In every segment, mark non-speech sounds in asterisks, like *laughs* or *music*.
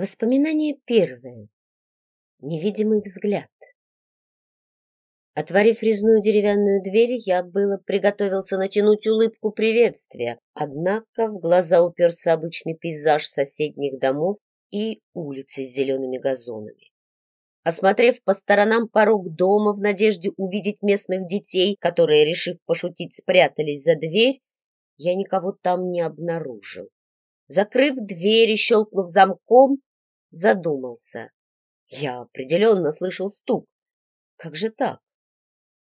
Воспоминание первое. Невидимый взгляд. Отворив резную деревянную дверь, я было приготовился натянуть улыбку приветствия, однако в глаза уперся обычный пейзаж соседних домов и улицы с зелеными газонами. Осмотрев по сторонам порог дома в надежде увидеть местных детей, которые, решив пошутить, спрятались за дверь, я никого там не обнаружил. Закрыв дверь и щелкнув замком, задумался. Я определенно слышал стук. Как же так?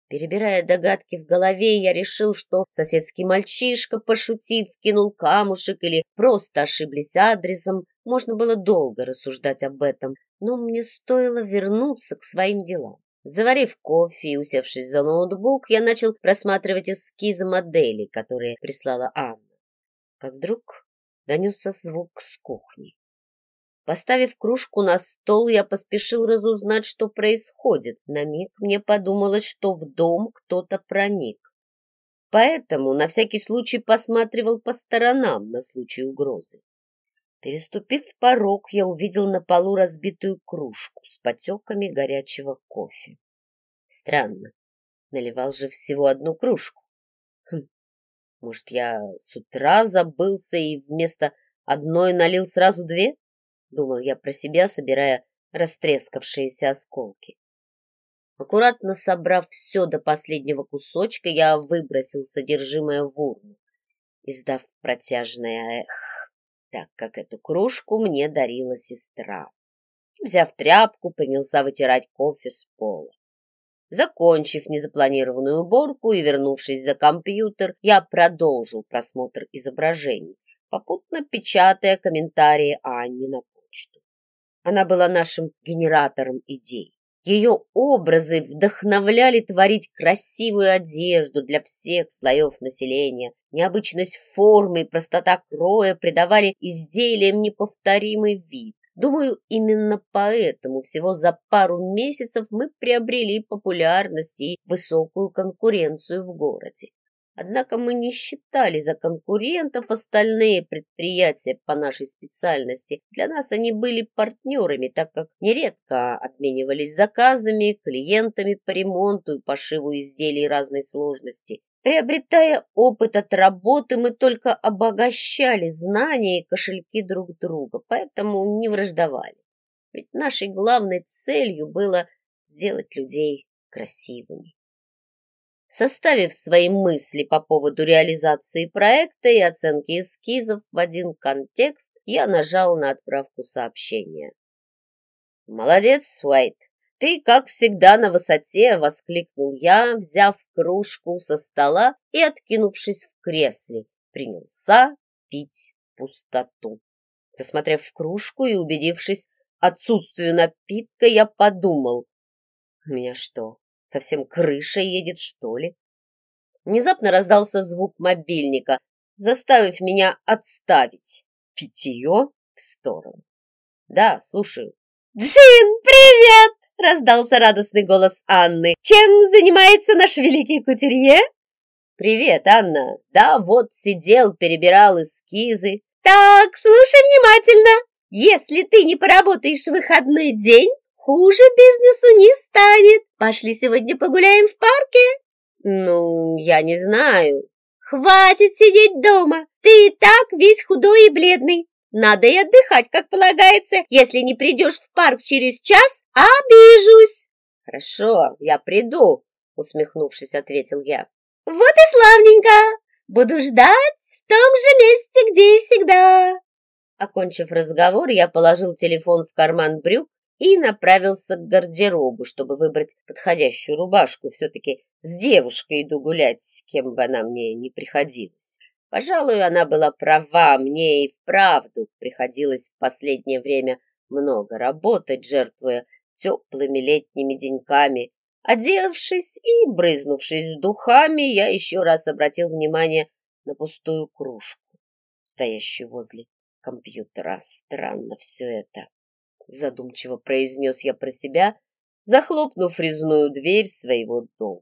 Перебирая догадки в голове, я решил, что соседский мальчишка, пошутив, кинул камушек или просто ошиблись адресом. Можно было долго рассуждать об этом, но мне стоило вернуться к своим делам. Заварив кофе и усевшись за ноутбук, я начал просматривать эскизы моделей, которые прислала Анна. Как вдруг донесся звук с кухни. Поставив кружку на стол, я поспешил разузнать, что происходит. На миг мне подумалось, что в дом кто-то проник. Поэтому на всякий случай посматривал по сторонам на случай угрозы. Переступив порог, я увидел на полу разбитую кружку с потеками горячего кофе. Странно, наливал же всего одну кружку. Хм, может, я с утра забылся и вместо одной налил сразу две? Думал я про себя, собирая растрескавшиеся осколки. Аккуратно собрав все до последнего кусочка, я выбросил содержимое в урну, издав протяжное «эх», так как эту кружку мне дарила сестра. Взяв тряпку, принялся вытирать кофе с пола. Закончив незапланированную уборку и вернувшись за компьютер, я продолжил просмотр изображений, попутно печатая комментарии Анне на почту. Она была нашим генератором идей. Ее образы вдохновляли творить красивую одежду для всех слоев населения. Необычность формы и простота кроя придавали изделиям неповторимый вид. Думаю, именно поэтому всего за пару месяцев мы приобрели популярность и высокую конкуренцию в городе. Однако мы не считали за конкурентов остальные предприятия по нашей специальности. Для нас они были партнерами, так как нередко обменивались заказами, клиентами по ремонту и пошиву изделий разной сложности. Приобретая опыт от работы, мы только обогащали знания и кошельки друг друга, поэтому не враждовали. Ведь нашей главной целью было сделать людей красивыми. Составив свои мысли по поводу реализации проекта и оценки эскизов в один контекст, я нажал на отправку сообщения. «Молодец, Уайт! Ты, как всегда, на высоте!» — воскликнул я, взяв кружку со стола и, откинувшись в кресле, принялся пить пустоту. Посмотрев в кружку и убедившись отсутствию напитка, я подумал, «У меня что, Совсем крыша едет, что ли? Внезапно раздался звук мобильника, заставив меня отставить питье в сторону. Да, слушаю. «Джин, привет!» — раздался радостный голос Анны. «Чем занимается наш великий кутюрье?» «Привет, Анна! Да, вот сидел, перебирал эскизы». «Так, слушай внимательно. Если ты не поработаешь в выходной день, Хуже бизнесу не станет. Пошли сегодня погуляем в парке? Ну, я не знаю. Хватит сидеть дома. Ты и так весь худой и бледный. Надо и отдыхать, как полагается. Если не придешь в парк через час, обижусь. Хорошо, я приду, усмехнувшись, ответил я. Вот и славненько. Буду ждать в том же месте, где и всегда. Окончив разговор, я положил телефон в карман брюк и направился к гардеробу, чтобы выбрать подходящую рубашку. Все-таки с девушкой иду гулять, кем бы она мне ни приходилась. Пожалуй, она была права, мне и вправду приходилось в последнее время много работать, жертвуя теплыми летними деньками. Одевшись и брызнувшись духами, я еще раз обратил внимание на пустую кружку, стоящую возле компьютера. Странно все это задумчиво произнес я про себя, захлопнув резную дверь своего дома.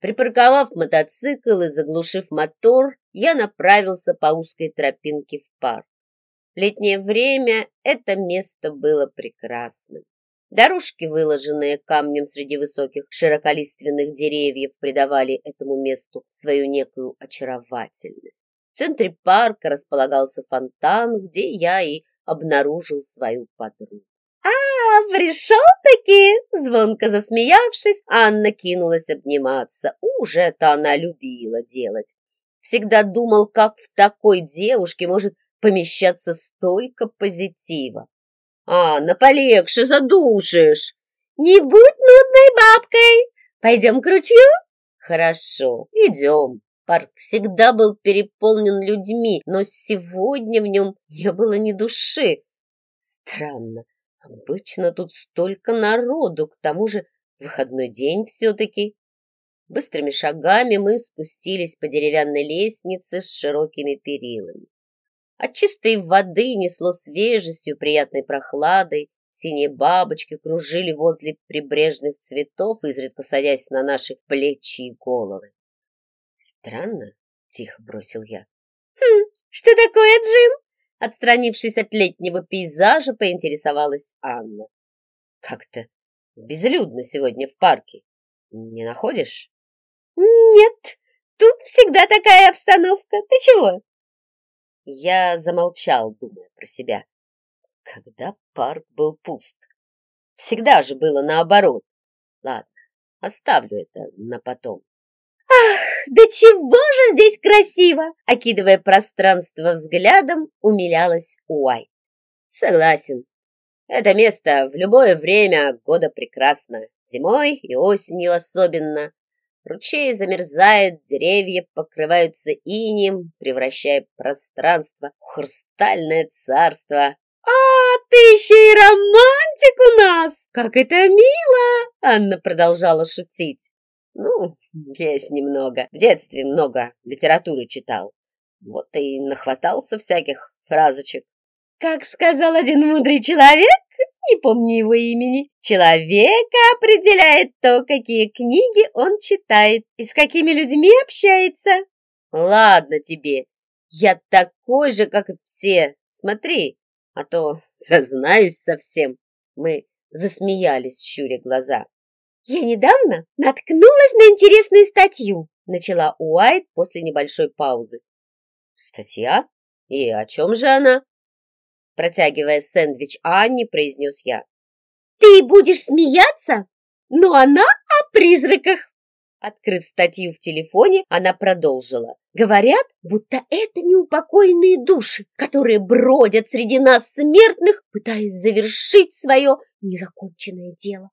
Припарковав мотоцикл и заглушив мотор, я направился по узкой тропинке в парк. Летнее время это место было прекрасным. Дорожки, выложенные камнем среди высоких широколиственных деревьев, придавали этому месту свою некую очаровательность. В центре парка располагался фонтан, где я и обнаружил свою подругу. «А, пришел-таки!» Звонко засмеявшись, Анна кинулась обниматься. Уже это она любила делать. Всегда думал, как в такой девушке может помещаться столько позитива. «Анна, полегче, задушишь!» «Не будь нудной бабкой! Пойдем к ручью?» «Хорошо, идем». Парк всегда был переполнен людьми, но сегодня в нем не было ни души. Странно, обычно тут столько народу, к тому же выходной день все-таки. Быстрыми шагами мы спустились по деревянной лестнице с широкими перилами. От чистой воды несло свежестью, приятной прохладой. Синие бабочки кружили возле прибрежных цветов, изредка садясь на наши плечи и головы. «Странно», — тихо бросил я. «Хм, что такое, Джим?» Отстранившись от летнего пейзажа, поинтересовалась Анна. «Как-то безлюдно сегодня в парке. Не находишь?» «Нет, тут всегда такая обстановка. Ты чего?» Я замолчал, думая про себя. Когда парк был пуст? Всегда же было наоборот. Ладно, оставлю это на потом. «Ах, да чего же здесь красиво!» Окидывая пространство взглядом, умилялась Уай. «Согласен. Это место в любое время года прекрасно. Зимой и осенью особенно. Ручей замерзает, деревья покрываются инеем, превращая пространство в хрустальное царство. «А, ты еще и романтик у нас! Как это мило!» Анна продолжала шутить. «Ну, есть немного. В детстве много литературы читал. Вот и нахватался всяких фразочек. Как сказал один мудрый человек, не помню его имени, человека определяет то, какие книги он читает и с какими людьми общается. Ладно тебе, я такой же, как и все. Смотри, а то *laughs* сознаюсь совсем. Мы засмеялись, щуря глаза. Я недавно наткнулась на интересную статью, начала Уайт после небольшой паузы. Статья? И о чем же она? Протягивая сэндвич Анне, произнес я. «Ты будешь смеяться, но она о призраках!» Открыв статью в телефоне, она продолжила. Говорят, будто это неупокоенные души, которые бродят среди нас смертных, пытаясь завершить свое незаконченное дело.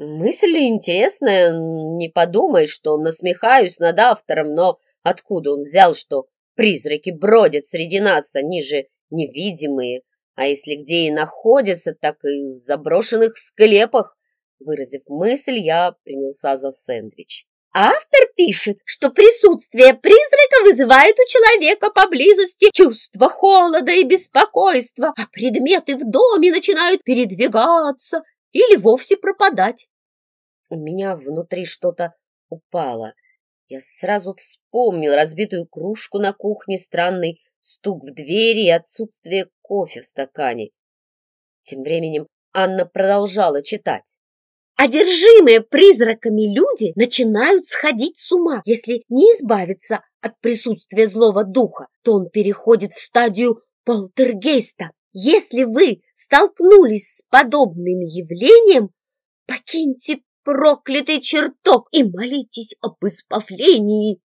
Мысль интересная, не подумай, что насмехаюсь над автором, но откуда он взял, что призраки бродят среди нас, они же невидимые, а если где и находятся, так и в заброшенных склепах. Выразив мысль, я принялся за сэндвич. Автор пишет, что присутствие призрака вызывает у человека поблизости чувство холода и беспокойства, а предметы в доме начинают передвигаться или вовсе пропадать. У меня внутри что-то упало. Я сразу вспомнил разбитую кружку на кухне, странный стук в двери и отсутствие кофе в стакане. Тем временем Анна продолжала читать. Одержимые призраками люди начинают сходить с ума. Если не избавиться от присутствия злого духа, то он переходит в стадию полтергейста. Если вы столкнулись с подобным явлением, покиньте проклятый чертог и молитесь об избавлении.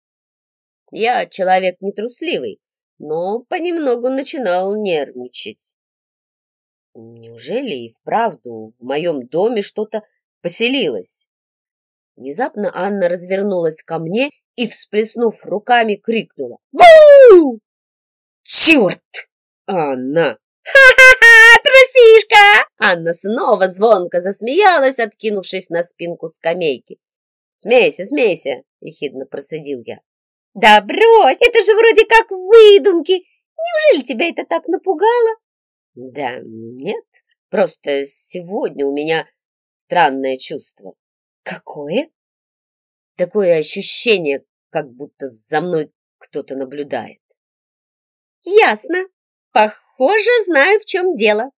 Я человек нетрусливый, но понемногу начинал нервничать. Неужели и вправду в моем доме что-то поселилось? Внезапно Анна развернулась ко мне и, всплеснув руками, крикнула. «Бу!» «Черт! Анна!» «Ха-ха-ха! Трусишка!» Анна снова звонко засмеялась, откинувшись на спинку скамейки. «Смейся, смейся!» — ехидно процедил я. «Да брось, это же вроде как выдумки! Неужели тебя это так напугало?» «Да нет, просто сегодня у меня странное чувство». «Какое?» «Такое ощущение, как будто за мной кто-то наблюдает». «Ясно. Похоже, знаю, в чем дело.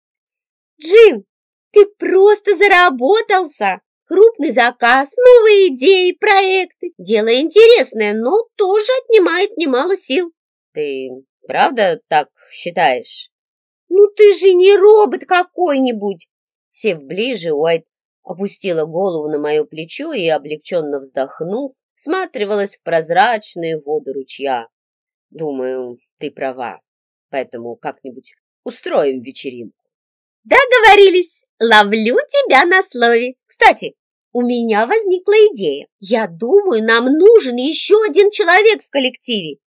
Джин, ты просто заработался. Крупный заказ, новые идеи, проекты. Дело интересное, но тоже отнимает немало сил. Ты правда так считаешь? Ну ты же не робот какой-нибудь. Сев ближе, Уайт опустила голову на мое плечо и, облегченно вздохнув, всматривалась в прозрачные воды ручья. Думаю, ты права, поэтому как-нибудь устроим вечеринку. Договорились, ловлю тебя на слове. Кстати, у меня возникла идея. Я думаю, нам нужен еще один человек в коллективе.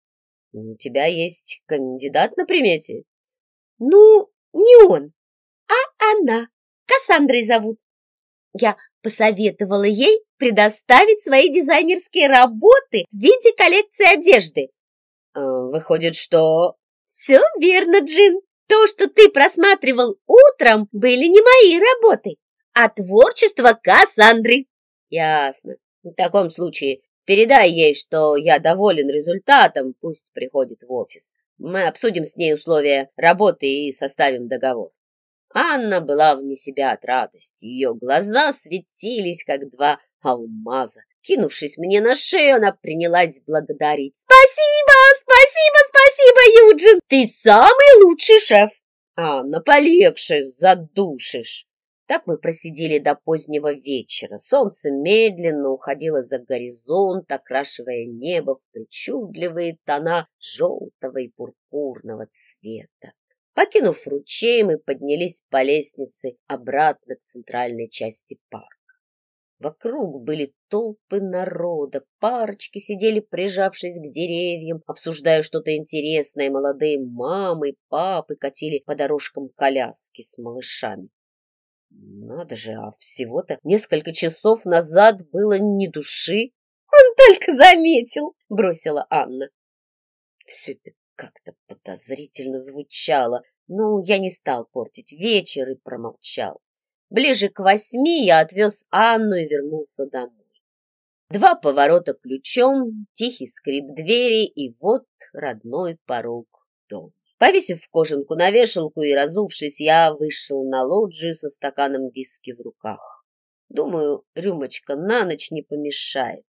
У тебя есть кандидат на примете? Ну, не он, а она. Кассандрой зовут. Я посоветовала ей предоставить свои дизайнерские работы в виде коллекции одежды. Э, выходит, что... Все верно, Джин. То, что ты просматривал утром, были не мои работы, а творчество Кассандры. Ясно. В таком случае передай ей, что я доволен результатом, пусть приходит в офис. Мы обсудим с ней условия работы и составим договор. Анна была вне себя от радости. Ее глаза светились, как два алмаза. Кинувшись мне на шею, она принялась благодарить. «Спасибо, спасибо, спасибо, Юджин! Ты самый лучший шеф!» «Анна, полегче, задушишь!» Так мы просидели до позднего вечера. Солнце медленно уходило за горизонт, окрашивая небо в причудливые тона желтого и пурпурного цвета. Покинув ручей, мы поднялись по лестнице обратно к центральной части парка. Вокруг были толпы народа, парочки сидели, прижавшись к деревьям, обсуждая что-то интересное, молодые мамы, папы катили по дорожкам коляски с малышами. Надо же, а всего-то несколько часов назад было ни души. Он только заметил, бросила Анна. Все это как-то подозрительно звучало, но я не стал портить вечер и промолчал. Ближе к восьми я отвез Анну и вернулся домой. Два поворота ключом, тихий скрип двери и вот родной порог дома. Повесив кожанку на вешалку и разувшись, я вышел на лоджию со стаканом виски в руках. Думаю, рюмочка на ночь не помешает.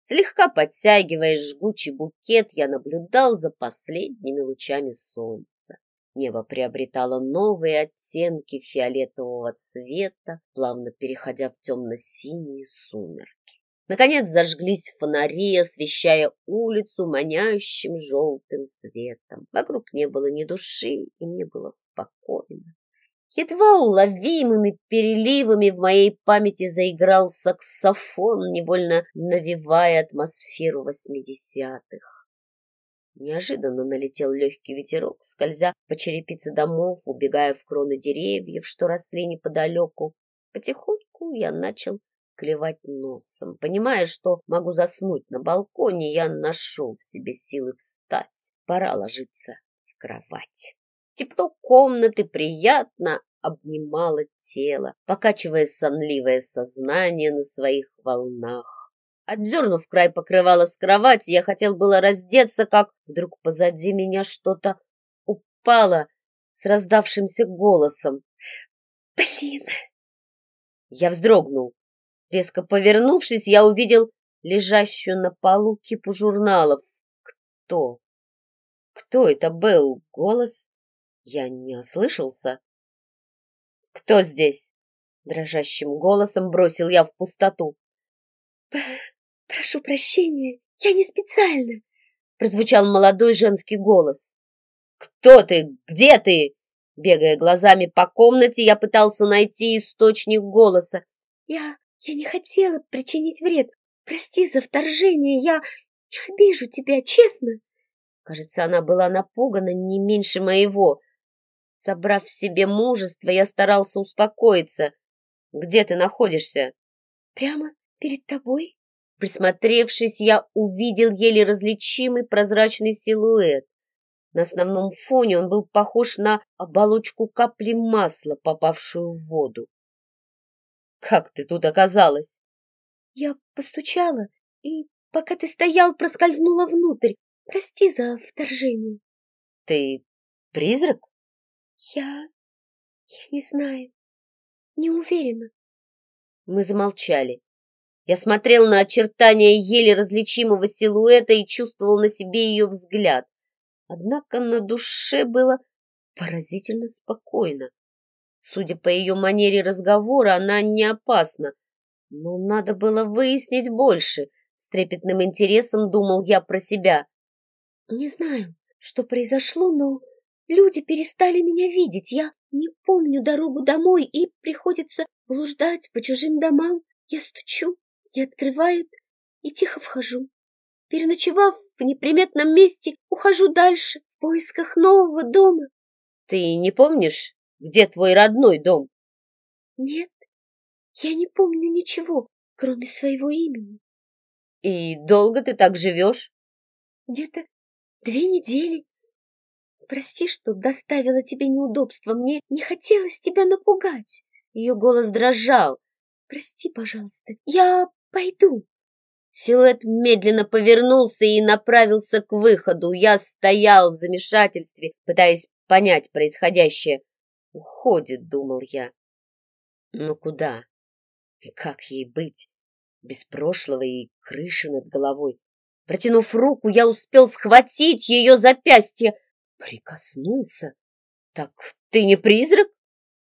Слегка подтягивая жгучий букет, я наблюдал за последними лучами солнца. Небо приобретало новые оттенки фиолетового цвета, плавно переходя в темно-синие сумерки. Наконец зажглись фонари, освещая улицу манящим желтым светом. Вокруг не было ни души, и мне было спокойно. Едва уловимыми переливами в моей памяти заиграл саксофон, невольно навевая атмосферу восьмидесятых. Неожиданно налетел легкий ветерок, скользя по черепице домов, убегая в кроны деревьев, что росли неподалеку. Потихоньку я начал клевать носом. Понимая, что могу заснуть на балконе, я нашел в себе силы встать. Пора ложиться в кровать. Тепло комнаты приятно обнимало тело, покачивая сонливое сознание на своих волнах. Отдернув край покрывала с кровати, я хотел было раздеться, как вдруг позади меня что-то упало с раздавшимся голосом. «Блин!» Я вздрогнул. Резко повернувшись, я увидел лежащую на полу кипу журналов. Кто? Кто это был? Голос я не ослышался. «Кто здесь?» Дрожащим голосом бросил я в пустоту. «Прошу прощения, я не специально», прозвучал молодой женский голос. «Кто ты? Где ты?» Бегая глазами по комнате, я пытался найти источник голоса. «Я... я не хотела причинить вред. Прости за вторжение, я не обижу тебя, честно». Кажется, она была напугана не меньше моего. Собрав в себе мужество, я старался успокоиться. «Где ты находишься?» «Прямо перед тобой». Присмотревшись, я увидел еле различимый прозрачный силуэт. На основном фоне он был похож на оболочку капли масла, попавшую в воду. «Как ты тут оказалась?» «Я постучала, и пока ты стоял, проскользнула внутрь. Прости за вторжение». «Ты призрак? Я... я не знаю. Не уверена. Мы замолчали. Я смотрел на очертания еле различимого силуэта и чувствовал на себе ее взгляд. Однако на душе было поразительно спокойно. Судя по ее манере разговора, она не опасна. Но надо было выяснить больше. С трепетным интересом думал я про себя. Не знаю, что произошло, но люди перестали меня видеть. Я не помню дорогу домой и приходится блуждать по чужим домам. Я стучу, не открывают и тихо вхожу. Переночевав в неприметном месте, ухожу дальше в поисках нового дома. Ты не помнишь, где твой родной дом? Нет, я не помню ничего, кроме своего имени. И долго ты так живешь? Где-то две недели. Прости, что доставила тебе неудобства. Мне не хотелось тебя напугать. Ее голос дрожал. Прости, пожалуйста, я пойду. Силуэт медленно повернулся и направился к выходу. Я стоял в замешательстве, пытаясь понять происходящее. Уходит, думал я. Но куда? И как ей быть? Без прошлого и крыши над головой. Протянув руку, я успел схватить ее запястье. Прикоснулся. Так ты не призрак?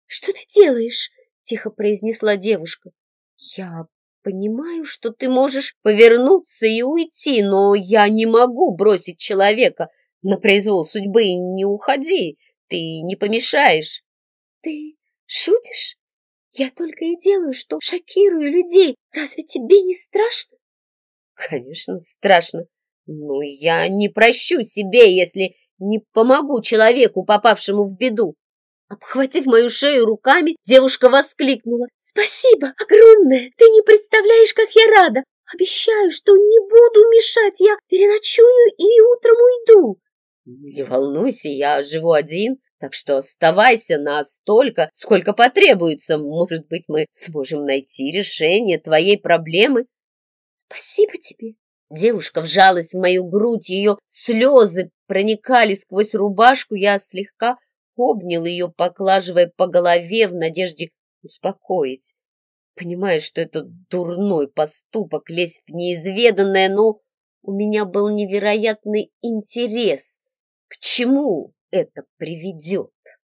Что ты делаешь? Тихо произнесла девушка. Я понимаю, что ты можешь повернуться и уйти, но я не могу бросить человека на произвол судьбы. Не уходи, ты не помешаешь. Ты шутишь? Я только и делаю, что шокирую людей. Разве тебе не страшно? Конечно, страшно. Но я не прощу себе, если не помогу человеку, попавшему в беду. Обхватив мою шею руками, девушка воскликнула. «Спасибо огромное! Ты не представляешь, как я рада! Обещаю, что не буду мешать, я переночую и утром уйду!» «Не волнуйся, я живу один, так что оставайся на столько, сколько потребуется. Может быть, мы сможем найти решение твоей проблемы?» «Спасибо тебе!» Девушка вжалась в мою грудь, ее слезы проникали сквозь рубашку, я слегка обнял ее, поглаживая по голове в надежде успокоить. Понимая, что это дурной поступок, лезть в неизведанное, но у меня был невероятный интерес. К чему это приведет?